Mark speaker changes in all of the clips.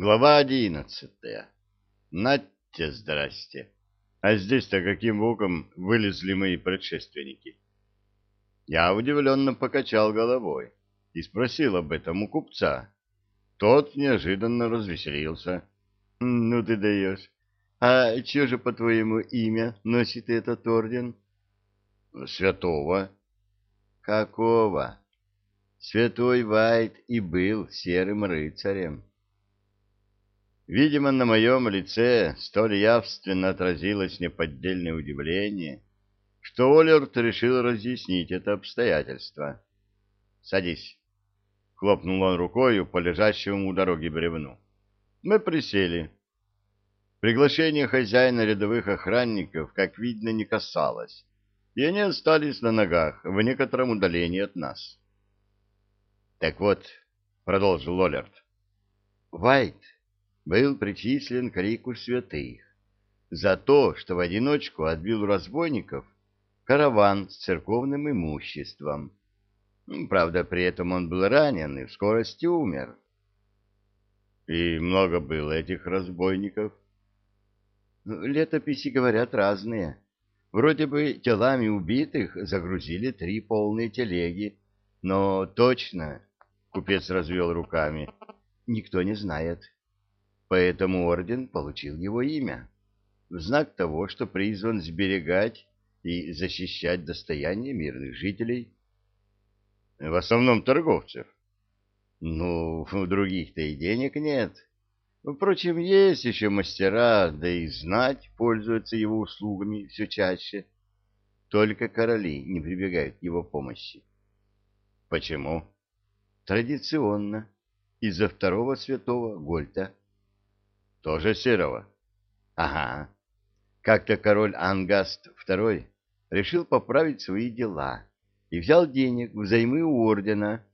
Speaker 1: Глава одиннадцатая. Натте здрасте. А здесь-то каким боком вылезли мои предшественники? Я удивленно покачал головой и спросил об этом у купца. Тот неожиданно развеселился. — Ну ты даешь. А что же, по-твоему, имя носит этот орден? — Святого. — Какого? Святой Вайт и был серым рыцарем. Видимо, на моем лице столь явственно отразилось неподдельное удивление, что Олерт решил разъяснить это обстоятельство. «Садись», — хлопнул он рукою по лежащему у дороги бревну. Мы присели. Приглашение хозяина рядовых охранников, как видно, не касалось, и они остались на ногах в некотором удалении от нас. «Так вот», — продолжил Олерт, — «Вайт был причислен к лику святых за то, что в одиночку отбил разбойников караван с церковным имуществом. Правда, при этом он был ранен и в скорости умер. И много было этих разбойников. Летописи говорят разные. Вроде бы телами убитых загрузили три полные телеги, но точно, купец развел руками, никто не знает поэтому орден получил его имя, в знак того, что призван сберегать и защищать достояние мирных жителей. В основном торговцев. Ну, у других-то и денег нет. Впрочем, есть еще мастера, да и знать пользуются его услугами все чаще. Только короли не прибегают к его помощи. Почему? Традиционно. Из-за второго святого Гольта. Тоже серого? Ага. Как-то король Ангаст II решил поправить свои дела и взял денег взаймы у ордена.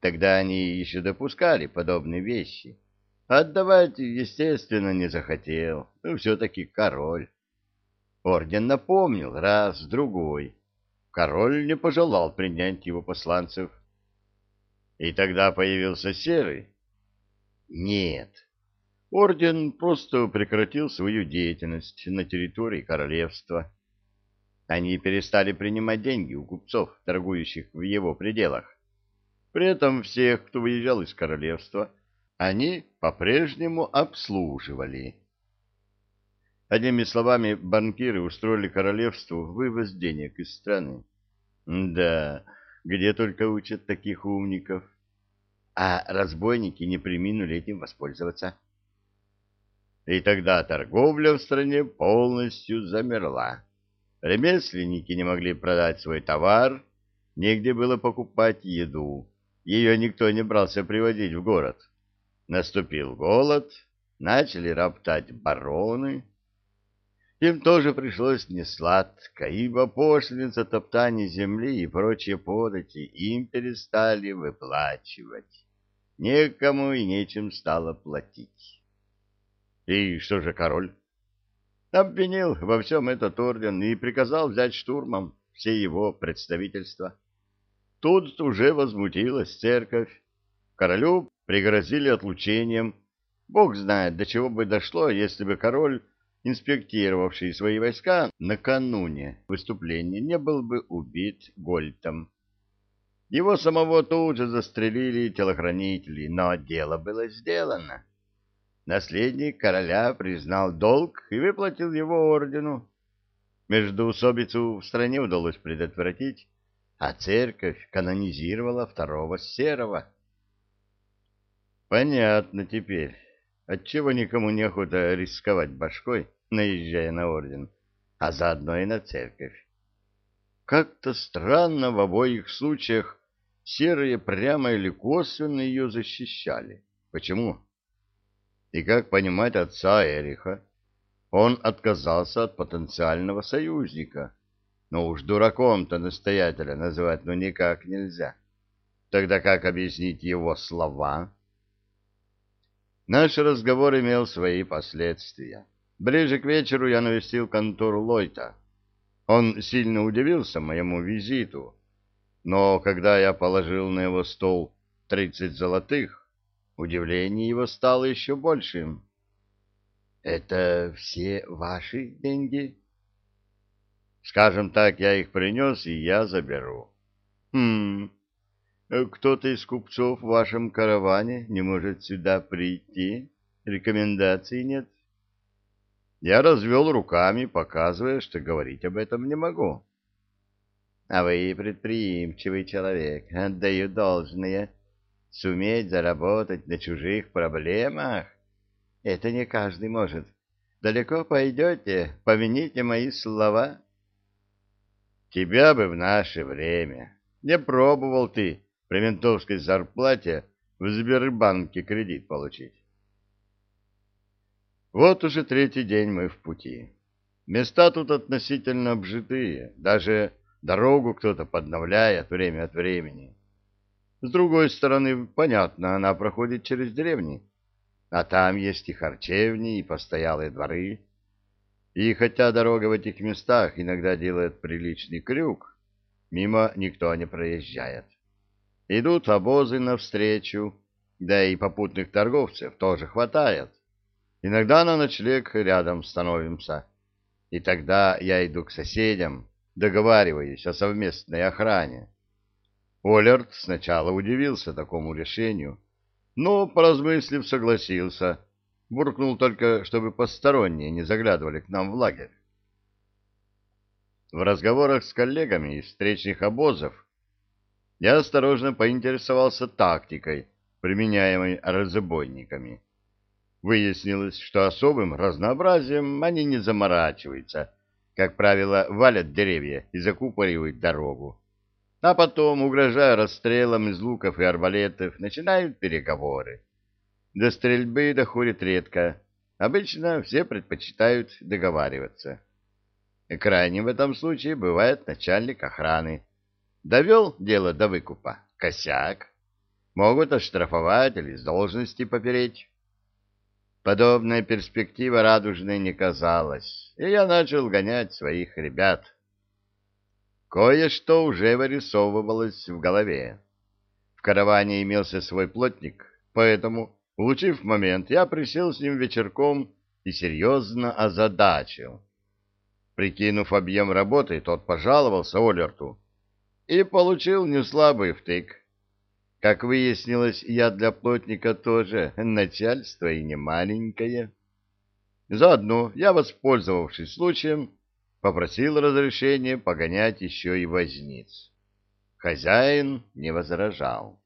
Speaker 1: Тогда они еще допускали подобные вещи. Отдавать, естественно, не захотел. Ну, все-таки король. Орден напомнил раз, другой. Король не пожелал принять его посланцев. И тогда появился Серый? Нет, орден просто прекратил свою деятельность на территории королевства. Они перестали принимать деньги у купцов, торгующих в его пределах. При этом всех, кто выезжал из королевства, они по-прежнему обслуживали. Одними словами, банкиры устроили королевству вывоз денег из страны. Да, где только учат таких умников. А разбойники не приминули этим воспользоваться и тогда торговля в стране полностью замерла. Ремесленники не могли продать свой товар, негде было покупать еду, ее никто не брался приводить в город. Наступил голод, начали роптать бароны. Им тоже пришлось несладко, ибо пошлин за топтание земли и прочие подати им перестали выплачивать. Некому и нечем стало платить. И что же король? Обвинил во всем этот орден и приказал взять штурмом все его представительства. Тут уже возмутилась церковь. Королю пригрозили отлучением. Бог знает, до чего бы дошло, если бы король, инспектировавший свои войска накануне выступления, не был бы убит Гольтом. Его самого тут же застрелили телохранители, но дело было сделано наследник короля признал долг и выплатил его ордену. Междоусобицу в стране удалось предотвратить, а церковь канонизировала второго серого. Понятно теперь, отчего никому не охота рисковать башкой, наезжая на орден, а заодно и на церковь. Как-то странно в обоих случаях серые прямо или косвенно ее защищали. Почему? И как понимать отца Эриха? Он отказался от потенциального союзника. Но уж дураком-то настоятеля называть ну никак нельзя. Тогда как объяснить его слова? Наш разговор имел свои последствия. Ближе к вечеру я навестил контору Лойта. Он сильно удивился моему визиту, но когда я положил на его стол тридцать золотых, Удивление его стало еще большим. — Это все ваши деньги? — Скажем так, я их принес, и я заберу. — Хм... Кто-то из купцов в вашем караване не может сюда прийти? Рекомендаций нет? Я развел руками, показывая, что говорить об этом не могу. А вы предприимчивый человек, отдаю должное. Суметь заработать на чужих проблемах — это не каждый может. Далеко пойдете, помяните мои слова. Тебя бы в наше время. Не пробовал ты при ментовской зарплате в Сбербанке кредит получить. Вот уже третий день мы в пути. Места тут относительно обжитые, даже дорогу кто-то подновляет время от времени. С другой стороны, понятно, она проходит через деревни, а там есть и харчевни, и постоялые дворы. И хотя дорога в этих местах иногда делает приличный крюк, мимо никто не проезжает. Идут обозы навстречу, да и попутных торговцев тоже хватает. Иногда на ночлег рядом становимся. И тогда я иду к соседям, договариваюсь о совместной охране. Олерт сначала удивился такому решению, но, поразмыслив, согласился. Буркнул только, чтобы посторонние не заглядывали к нам в лагерь. В разговорах с коллегами из встречных обозов я осторожно поинтересовался тактикой, применяемой разбойниками. Выяснилось, что особым разнообразием они не заморачиваются, как правило, валят деревья и закупоривают дорогу. А потом, угрожая расстрелом из луков и арбалетов, начинают переговоры. До стрельбы доходит редко. Обычно все предпочитают договариваться. Крайним в этом случае бывает начальник охраны, Довел дело до выкупа. Косяк. Могут оштрафовать или с должности попереть. Подобная перспектива радужной не казалась, и я начал гонять своих ребят. Кое-что уже вырисовывалось в голове. В караване имелся свой плотник, поэтому, улучив момент, я присел с ним вечерком и серьезно озадачил. Прикинув объем работы, тот пожаловался Олерту и получил неслабый втык. Как выяснилось, я для плотника тоже начальство и не маленькое. Заодно я, воспользовавшись случаем, попросил разрешения погонять еще и возниц. Хозяин не возражал.